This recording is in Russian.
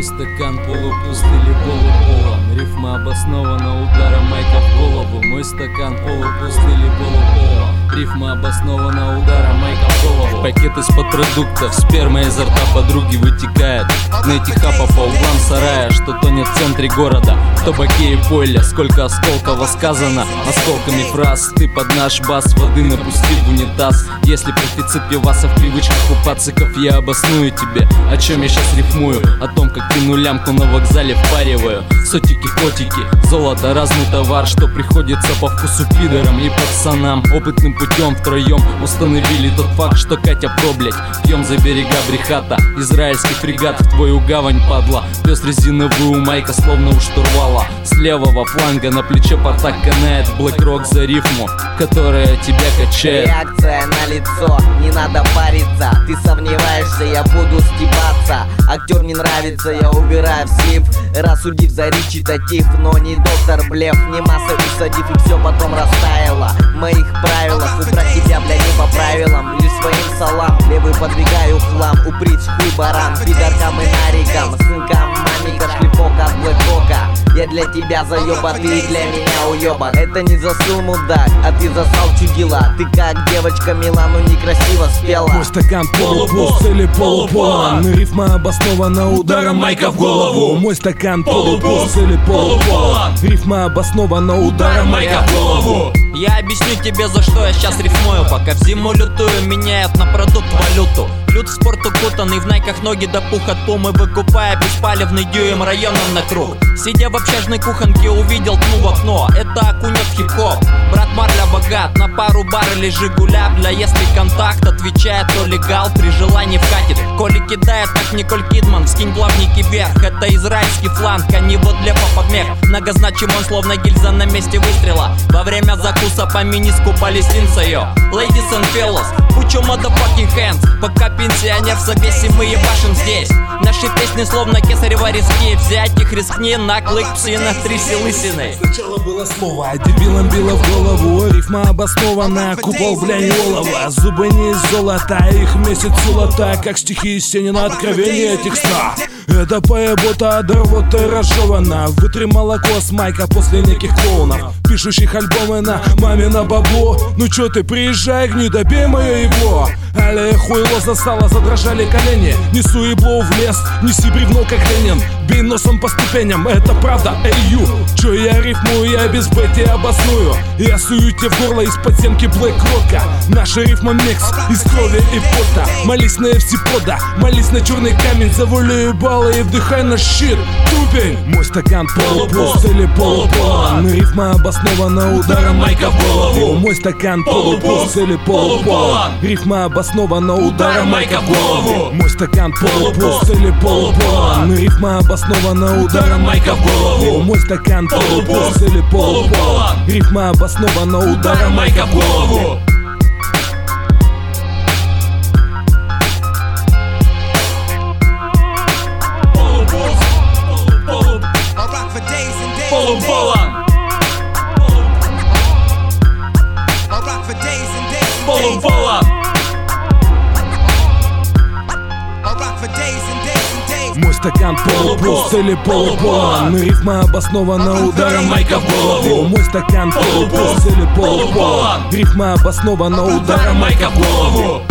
Твой стакан полупуст или полуполон Рифма обоснована ударом майка в голову. Мой стакан полупуст или полуполон Рифма обоснована ударом майка в голову. Пакет из-под продуктов, сперма изо рта подруги вытекает. Найти хапа по углам сарая, что тонет в центре города. В табаке и пойле, сколько осколков сказано Осколками фраз, ты под наш бас Воды напусти в унитаз. Если профицит пиваса в привычках купациков Я обосную тебе, о чем я сейчас рифмую. О том, как ты лямку на вокзале впариваю. Сотики, котики, золото, разный товар Что приходится по вкусу пидорам и пацанам. Опытным путем втроем установили тот факт, что Катя проблять Пьем за берега брехата, израильский фрегат в твою гавань падла. Пес резиновый у майка словно у штурвала. С левого фланга на плече портак канает Блэк Рок за рифму, которая тебя качает. Реакция на лицо, не надо париться. Ты сомневаешься, я буду стебаться. Актер не нравится, я убираю в слив Рассудив за речитатив, но не доктор блеф Не масса усадив и все потом растаяло. В моих правилах убрать тебя, бля, не по правилам. Лишь своим салам, левый подвигаю хлам Уприть хуй баран, пидоркам и нарикам. Сынкам, мамикам, шлепок от блэкбока. Я для тебя заеба, ты для меня уеба Это не засыл мудак, а ты засал чудила. Ты как девочка Милану некрасиво спела. Мой стакан полупуст или полуполон Рифма обоснована ударом майка в голову. Мой стакан полупуст. или полуполон Рифма обоснована ударом. Майка в голову объясню тебе, за что я сейчас рифмую. Пока в зиму лютую, меняют на продукт валюту. Люд в спорт укутанный, в найках ноги до пух от пумы Выкупая беспалевный дюйм районом на круг. Сидя в общажной кухонке, увидел тну в окно. Это окунет хип-хоп. Брат Марля богат, на пару баррелей Жигуля Бля, если контакт отвечает, то легал При желании вкатит. Коли кидает, как Николь Кидман Скинь плавники вверх, это израильский фланг А не вот для поподмех Многозначим он, словно гильза на месте выстрела. Во время закуса по миниску палестинца, йо Ladies and fellas, put your motherfucking hands. Пока пенсионер в собесе мы ебашим здесь. Наши песни словно кесарева риски. Взять их рискни на клык псина три лысиной Сначала было слово, а дебилом било в голову. Рифма обоснована, купол бля не олова Зубы не из золота, их месяц золота Как стихи из Сенина, откровение текста. это поебота от рвоты разжевана. Вытри молоко с майка после неких клоунов. Пишущих альбомы на мамино бабло. Ну чё ты, приезжай, гни, добей мое его Але хуйло застало, задрожали колени. Несу ебло в лес, неси бревно как Ленин. Бей носом по ступеням, это правда, эй ю. Чё я рифмую, я без бэти обосную? Я сую тебе в горло из подземки Блэк Рока Наша рифма микс из крови и пота. Молись на FC пода, молись на черный камень. За волю ебала и вдыхай на щит. Тупень Мой стакан полупуст или полуполон. Рифма обоснована ударом майка в голову. Мой стакан полупуст или полуполон Рифма обоснована ударом майка в голову Мой стакан полупуст или полуполон Рифма обоснована ударом майка в голову Мой стакан полупуст или полуполон Рифма обоснована ударом майка в голову Полуполон Полуполон стакан полупуст или полуполон Рифма обоснована ударом майка в голову. Мой стакан полупуст. или полуполон Рифма обоснована ударом майка в голову